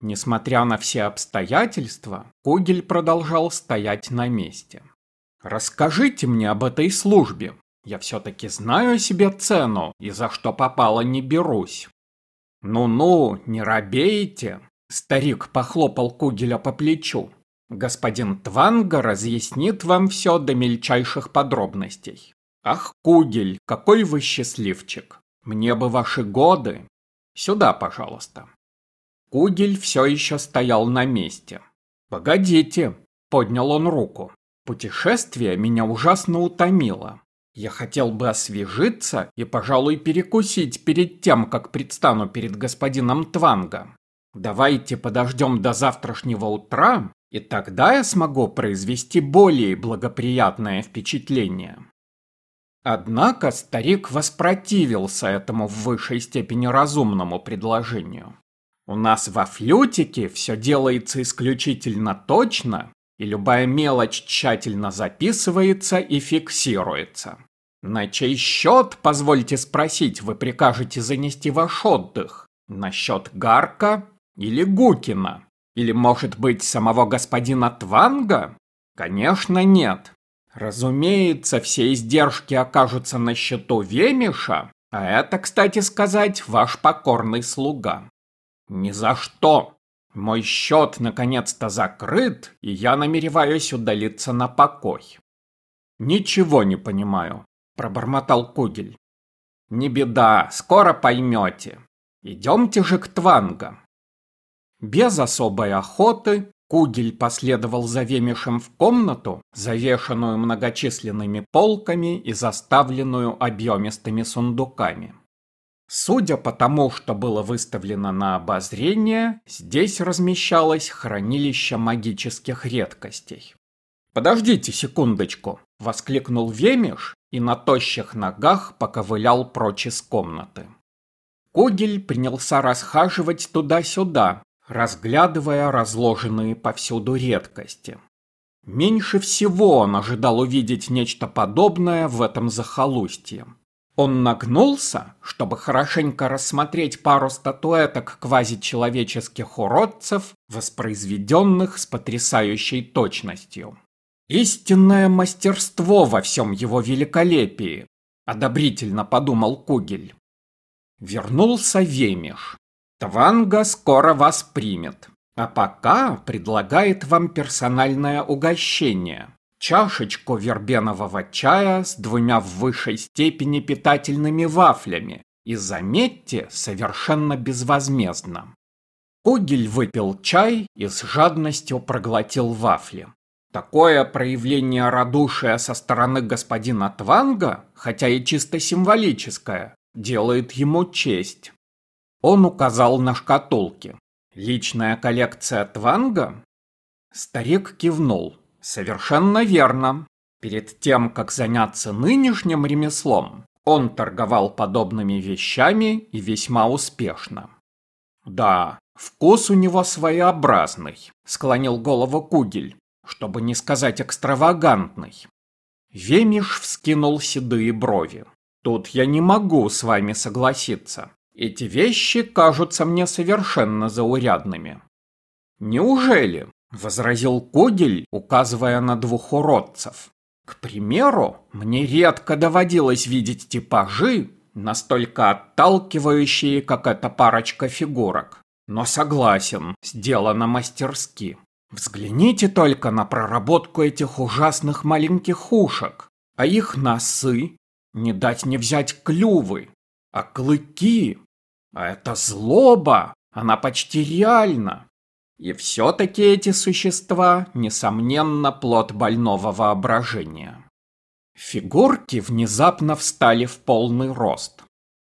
Несмотря на все обстоятельства, Кугель продолжал стоять на месте. «Расскажите мне об этой службе. Я все-таки знаю себе цену и за что попало не берусь». «Ну-ну, не робейте!» Старик похлопал Кугеля по плечу. «Господин Тванга разъяснит вам все до мельчайших подробностей. Ах, Кугель, какой вы счастливчик! Мне бы ваши годы! Сюда, пожалуйста!» Кугель все еще стоял на месте. «Погодите!» – поднял он руку. «Путешествие меня ужасно утомило. Я хотел бы освежиться и, пожалуй, перекусить перед тем, как предстану перед господином Тванга. Давайте подождем до завтрашнего утра, и тогда я смогу произвести более благоприятное впечатление». Однако старик воспротивился этому в высшей степени разумному предложению. У нас во флютике все делается исключительно точно, и любая мелочь тщательно записывается и фиксируется. На чей счет, позвольте спросить, вы прикажете занести ваш отдых? На счет Гарка или Гукина? Или, может быть, самого господина Тванга? Конечно, нет. Разумеется, все издержки окажутся на счету Вемиша, а это, кстати сказать, ваш покорный слуга. Ни за что. Мой счет наконец-то закрыт, и я намереваюсь удалиться на покой. Ничего не понимаю, пробормотал Кугель. Не беда, скоро поймете. Идемте же к Тванга. Без особой охоты Кугель последовал за Вемишем в комнату, завешенную многочисленными полками и заставленную объемистыми сундуками. Судя по тому, что было выставлено на обозрение, здесь размещалось хранилище магических редкостей. «Подождите секундочку!» – воскликнул Вемиш и на тощих ногах поковылял прочь из комнаты. Кугель принялся расхаживать туда-сюда, разглядывая разложенные повсюду редкости. Меньше всего он ожидал увидеть нечто подобное в этом захолустье. Он нагнулся, чтобы хорошенько рассмотреть пару статуэток квазичеловеческих уродцев, воспроизведенных с потрясающей точностью. «Истинное мастерство во всем его великолепии», — одобрительно подумал Кугель. Вернулся Вемиш. Тванга скоро вас примет, а пока предлагает вам персональное угощение чашечку вербенового чая с двумя в высшей степени питательными вафлями и, заметьте, совершенно безвозмездно. Кугель выпил чай и с жадностью проглотил вафли. Такое проявление радушия со стороны господина Тванга, хотя и чисто символическое, делает ему честь. Он указал на шкатулки. Личная коллекция Тванга? Старик кивнул. Совершенно верно. Перед тем, как заняться нынешним ремеслом, он торговал подобными вещами и весьма успешно. Да, вкус у него своеобразный, склонил голову Кугель, чтобы не сказать экстравагантный. Вемиш вскинул седые брови. Тут я не могу с вами согласиться. Эти вещи кажутся мне совершенно заурядными. Неужели? — возразил Когель, указывая на двух уродцев. «К примеру, мне редко доводилось видеть типажи, настолько отталкивающие, как эта парочка фигурок. Но согласен, сделано мастерски. Взгляните только на проработку этих ужасных маленьких ушек, а их носы, не дать не взять клювы, а клыки. А это злоба, она почти реальна. И все-таки эти существа, несомненно, плод больного воображения. Фигурки внезапно встали в полный рост.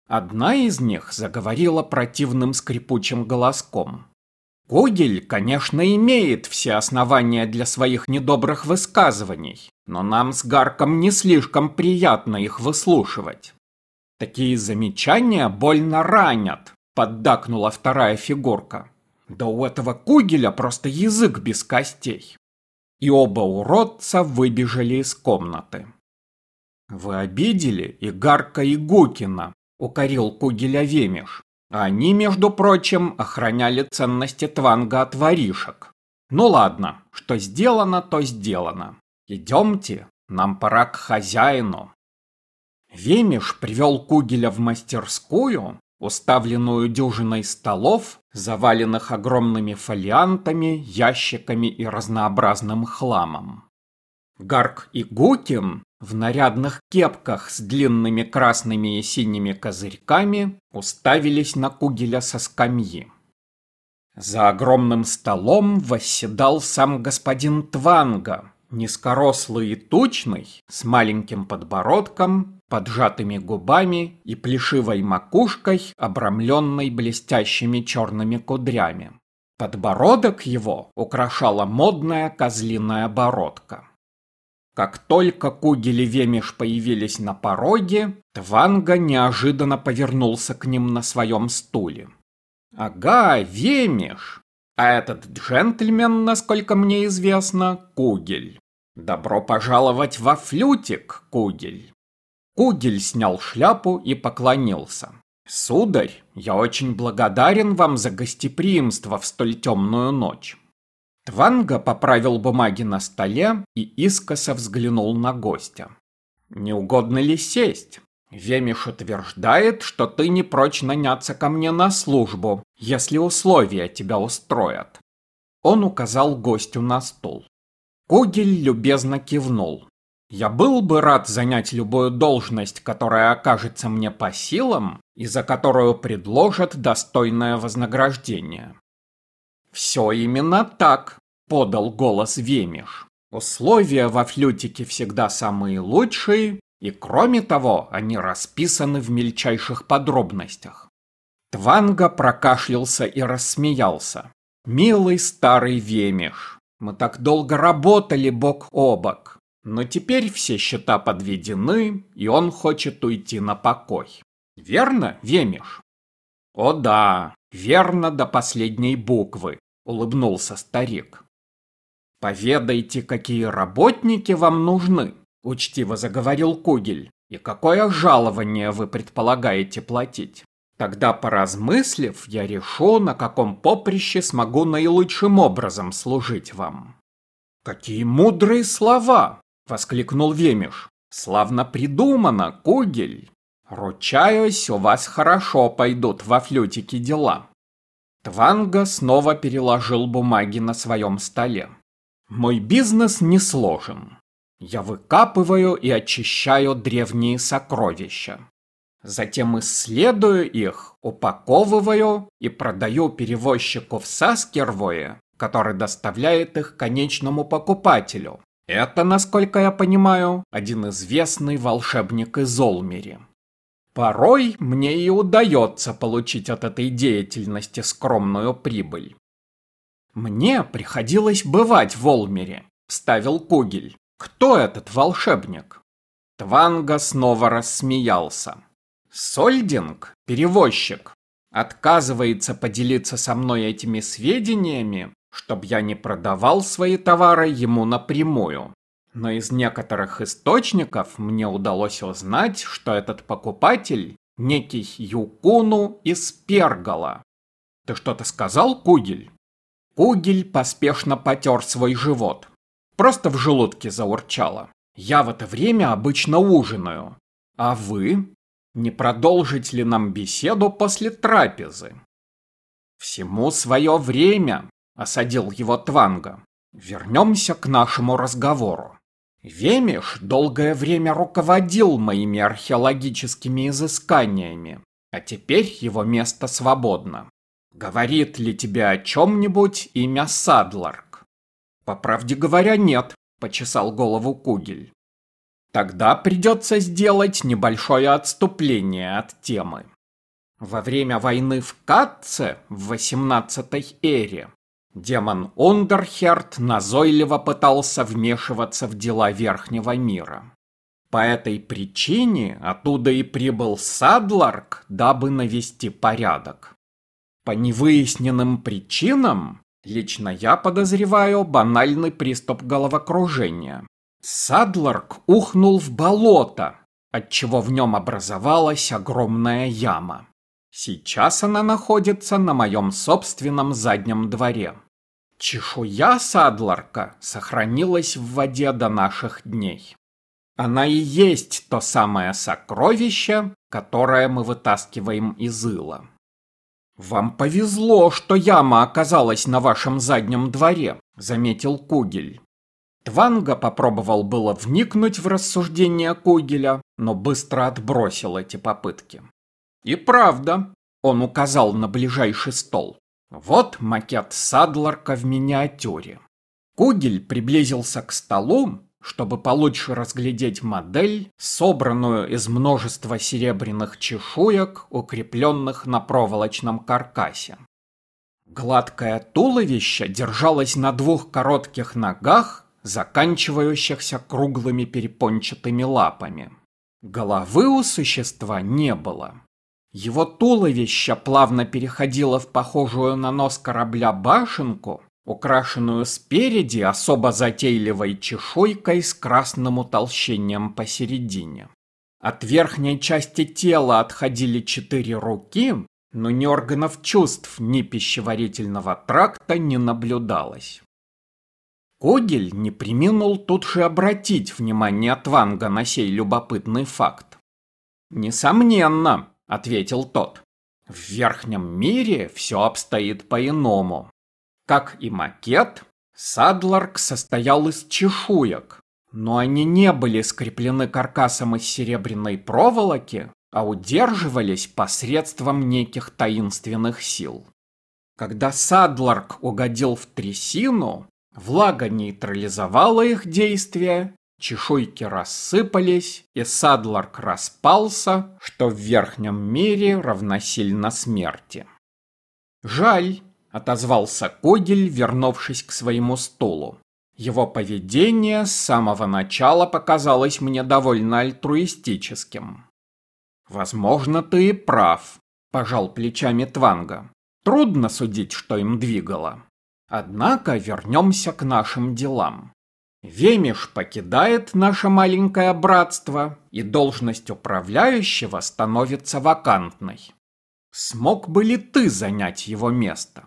Одна из них заговорила противным скрипучим голоском. Когель, конечно, имеет все основания для своих недобрых высказываний, но нам с Гарком не слишком приятно их выслушивать. Такие замечания больно ранят, поддакнула вторая фигурка. Да у этого Кугеля просто язык без костей. И оба уродца выбежали из комнаты. «Вы обидели и Гарка, и Гукина», — укорил Кугеля Вемиш. Они, между прочим, охраняли ценности Тванга от воришек. Ну ладно, что сделано, то сделано. Идемте, нам пора к хозяину. Вемиш привел Кугеля в мастерскую, уставленную дюжиной столов, заваленных огромными фолиантами, ящиками и разнообразным хламом. Гарк и Гукин в нарядных кепках с длинными красными и синими козырьками уставились на Кугеля со скамьи. За огромным столом восседал сам господин Тванга, низкорослый и тучный, с маленьким подбородком, поджатыми губами и плешивой макушкой, обрамленной блестящими черными кудрями. Подбородок его украшала модная козлиная бородка. Как только Кугель и Вемиш появились на пороге, Тванга неожиданно повернулся к ним на своем стуле. «Ага, Вемиш! А этот джентльмен, насколько мне известно, Кугель. Добро пожаловать во флютик, Кугель!» Кугель снял шляпу и поклонился. «Сударь, я очень благодарен вам за гостеприимство в столь темную ночь. Тванга поправил бумаги на столе и искоса взглянул на гостя. «Не угодно ли сесть? Вемиш утверждает, что ты не прочь наняться ко мне на службу, если условия тебя устроят». Он указал гостю на стул. Кугель любезно кивнул. «Я был бы рад занять любую должность, которая окажется мне по силам и за которую предложат достойное вознаграждение. «Все именно так», — подал голос Вемиш. «Условия во флютике всегда самые лучшие, и кроме того, они расписаны в мельчайших подробностях». Тванга прокашлялся и рассмеялся. «Милый старый Вемиш, мы так долго работали бок о бок, но теперь все счета подведены, и он хочет уйти на покой. Верно, Вемиш?» «О да, верно до последней буквы», — улыбнулся старик. «Поведайте, какие работники вам нужны», — учтиво заговорил Кугель, «и какое жалование вы предполагаете платить. Тогда, поразмыслив, я решу, на каком поприще смогу наилучшим образом служить вам». «Какие мудрые слова!» — воскликнул Вемиш. «Славно придумано, Кугель!» Ручаюсь, у вас хорошо пойдут во флютике дела. Тванга снова переложил бумаги на своем столе. Мой бизнес не сложен. Я выкапываю и очищаю древние сокровища. Затем исследую их, упаковываю и продаю перевозчику в Саскервое, который доставляет их конечному покупателю. Это, насколько я понимаю, один известный волшебник из Олмери. Порой мне и удается получить от этой деятельности скромную прибыль. Мне приходилось бывать в Олмере, вставил Кугель. Кто этот волшебник? Тванга снова рассмеялся. Сольдинг, перевозчик, отказывается поделиться со мной этими сведениями, чтобы я не продавал свои товары ему напрямую. Но из некоторых источников мне удалось узнать, что этот покупатель – некий Юкуну из Пергала. Ты что-то сказал, Кугель? Кугель поспешно потер свой живот. Просто в желудке заурчало. Я в это время обычно ужинаю. А вы? Не продолжить ли нам беседу после трапезы? Всему свое время, осадил его Тванга. Вернемся к нашему разговору. Вемиш долгое время руководил моими археологическими изысканиями, а теперь его место свободно. Говорит ли тебе о чем-нибудь имя Садларк? По правде говоря, нет, почесал голову Кугель. Тогда придется сделать небольшое отступление от темы. Во время войны в Катце в 18 эре Демон Ундерхерт назойливо пытался вмешиваться в дела Верхнего мира. По этой причине оттуда и прибыл Садларк, дабы навести порядок. По невыясненным причинам, лично я подозреваю банальный приступ головокружения. Садларк ухнул в болото, отчего в нем образовалась огромная яма. Сейчас она находится на моем собственном заднем дворе. Чешуя садларка сохранилась в воде до наших дней. Она и есть то самое сокровище, которое мы вытаскиваем из ила. «Вам повезло, что яма оказалась на вашем заднем дворе», — заметил Кугель. Тванга попробовал было вникнуть в рассуждения Кугеля, но быстро отбросил эти попытки. «И правда», — он указал на ближайший стол. «Вот макет Садларка в миниатюре». Кугель приблизился к столу чтобы получше разглядеть модель, собранную из множества серебряных чешуек, укрепленных на проволочном каркасе. Гладкое туловище держалось на двух коротких ногах, заканчивающихся круглыми перепончатыми лапами. Головы у существа не было. Его туловище плавно переходило в похожую на нос корабля башенку, украшенную спереди особо затейливой чешуйкой с красным утолщением посередине. От верхней части тела отходили четыре руки, но ни органов чувств, ни пищеварительного тракта не наблюдалось. Когель не приминул тут же обратить внимание Тванга на сей любопытный факт. «Несомненно», — ответил тот, — «в верхнем мире все обстоит по-иному. Как и макет, Садларк состоял из чешуек, но они не были скреплены каркасом из серебряной проволоки, а удерживались посредством неких таинственных сил. Когда Садларк угодил в трясину, влага нейтрализовала их действие, чешуйки рассыпались, и Садларк распался, что в верхнем мире равносильно смерти. Жаль, — отозвался Когель, вернувшись к своему столу. Его поведение с самого начала показалось мне довольно альтруистическим. «Возможно, ты и прав», — пожал плечами Тванга. «Трудно судить, что им двигало. Однако вернемся к нашим делам. Вемиш покидает наше маленькое братство, и должность управляющего становится вакантной. Смог бы ли ты занять его место?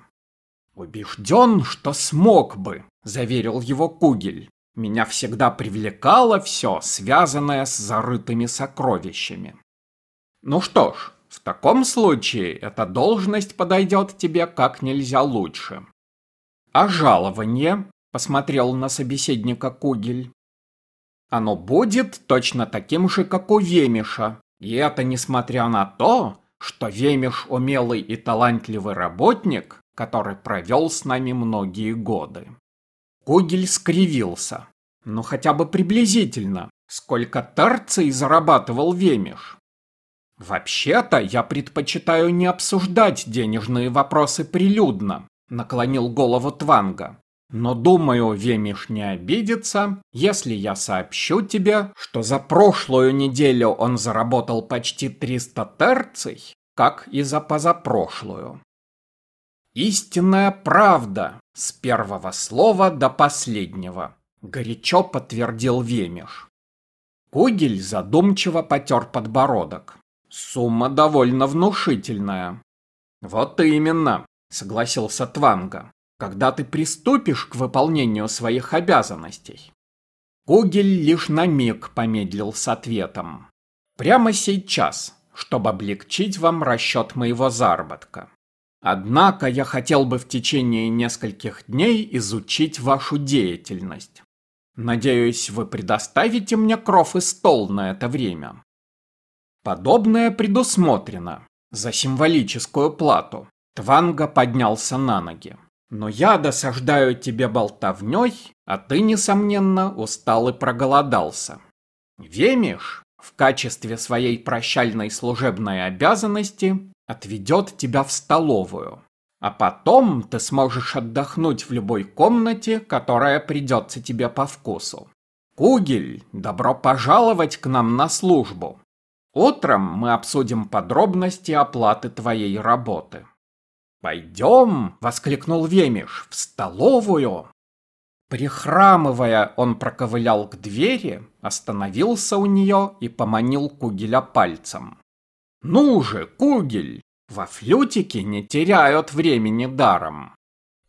«Убежден, что смог бы», — заверил его Кугель. «Меня всегда привлекало все, связанное с зарытыми сокровищами». «Ну что ж, в таком случае эта должность подойдет тебе как нельзя лучше». «А жалование?» — посмотрел на собеседника Кугель. «Оно будет точно таким же, как у Вемиша, и это несмотря на то, что Вемиш умелый и талантливый работник, который провел с нами многие годы. Кугель скривился. Ну хотя бы приблизительно. Сколько терций зарабатывал Вемиш? Вообще-то я предпочитаю не обсуждать денежные вопросы прилюдно, наклонил голову Тванга. Но думаю, Вемиш не обидится, если я сообщу тебе, что за прошлую неделю он заработал почти 300 терций, как и за позапрошлую. Истинная правда с первого слова до последнего, горячо подтвердил Вемеш. Кугель задумчиво потер подбородок. Сумма довольно внушительная. Вот именно, согласился Тванга, когда ты приступишь к выполнению своих обязанностей. Кугель лишь на миг помедлил с ответом. Прямо сейчас, чтобы облегчить вам расчет моего заработка. Однако я хотел бы в течение нескольких дней изучить вашу деятельность. Надеюсь, вы предоставите мне кров и стол на это время. Подобное предусмотрено. За символическую плату. Тванга поднялся на ноги. Но я досаждаю тебе болтовней, а ты, несомненно, устал и проголодался. Вемиш в качестве своей прощальной служебной обязанности отведет тебя в столовую. А потом ты сможешь отдохнуть в любой комнате, которая придется тебе по вкусу. Кугель, добро пожаловать к нам на службу. Утром мы обсудим подробности оплаты твоей работы. «Пойдем!» — воскликнул Вемиш. «В столовую!» Прихрамывая, он проковылял к двери, остановился у нее и поманил Кугеля пальцем. «Ну же, Кугель, Во флютике не теряют времени даром.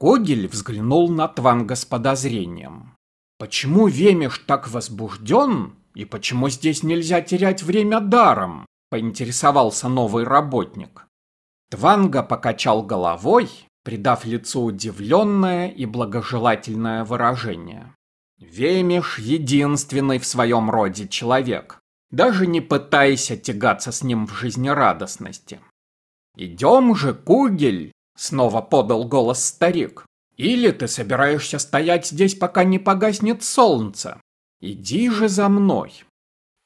Когель взглянул на Тванга с подозрением. Почему Вемиш так возбужден и почему здесь нельзя терять время даром? Поинтересовался новый работник. Тванга покачал головой, придав лицу удивленное и благожелательное выражение. Вемиш единственный в своем роде человек. Даже не пытайся тягаться с ним в жизнерадостности. «Идем же, Кугель!» — снова подал голос старик. «Или ты собираешься стоять здесь, пока не погаснет солнце? Иди же за мной!»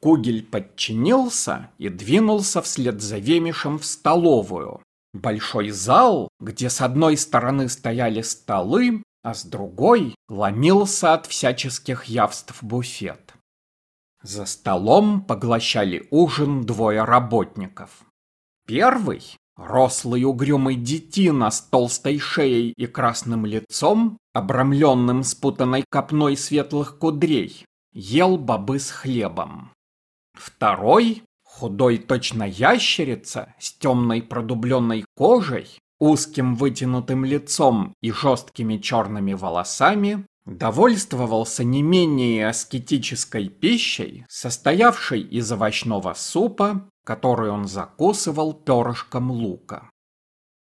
Кугель подчинился и двинулся вслед за Вемишем в столовую. Большой зал, где с одной стороны стояли столы, а с другой ломился от всяческих явств буфет. За столом поглощали ужин двое работников. Первый, рослый угрюмый детина с толстой шеей и красным лицом, обрамленным спутанной копной светлых кудрей, ел бобы с хлебом. Второй, худой точно ящерица, с темной продубленной кожей, узким вытянутым лицом и жесткими черными волосами, довольствовался не менее аскетической пищей, состоявшей из овощного супа, который он закусывал перышком лука.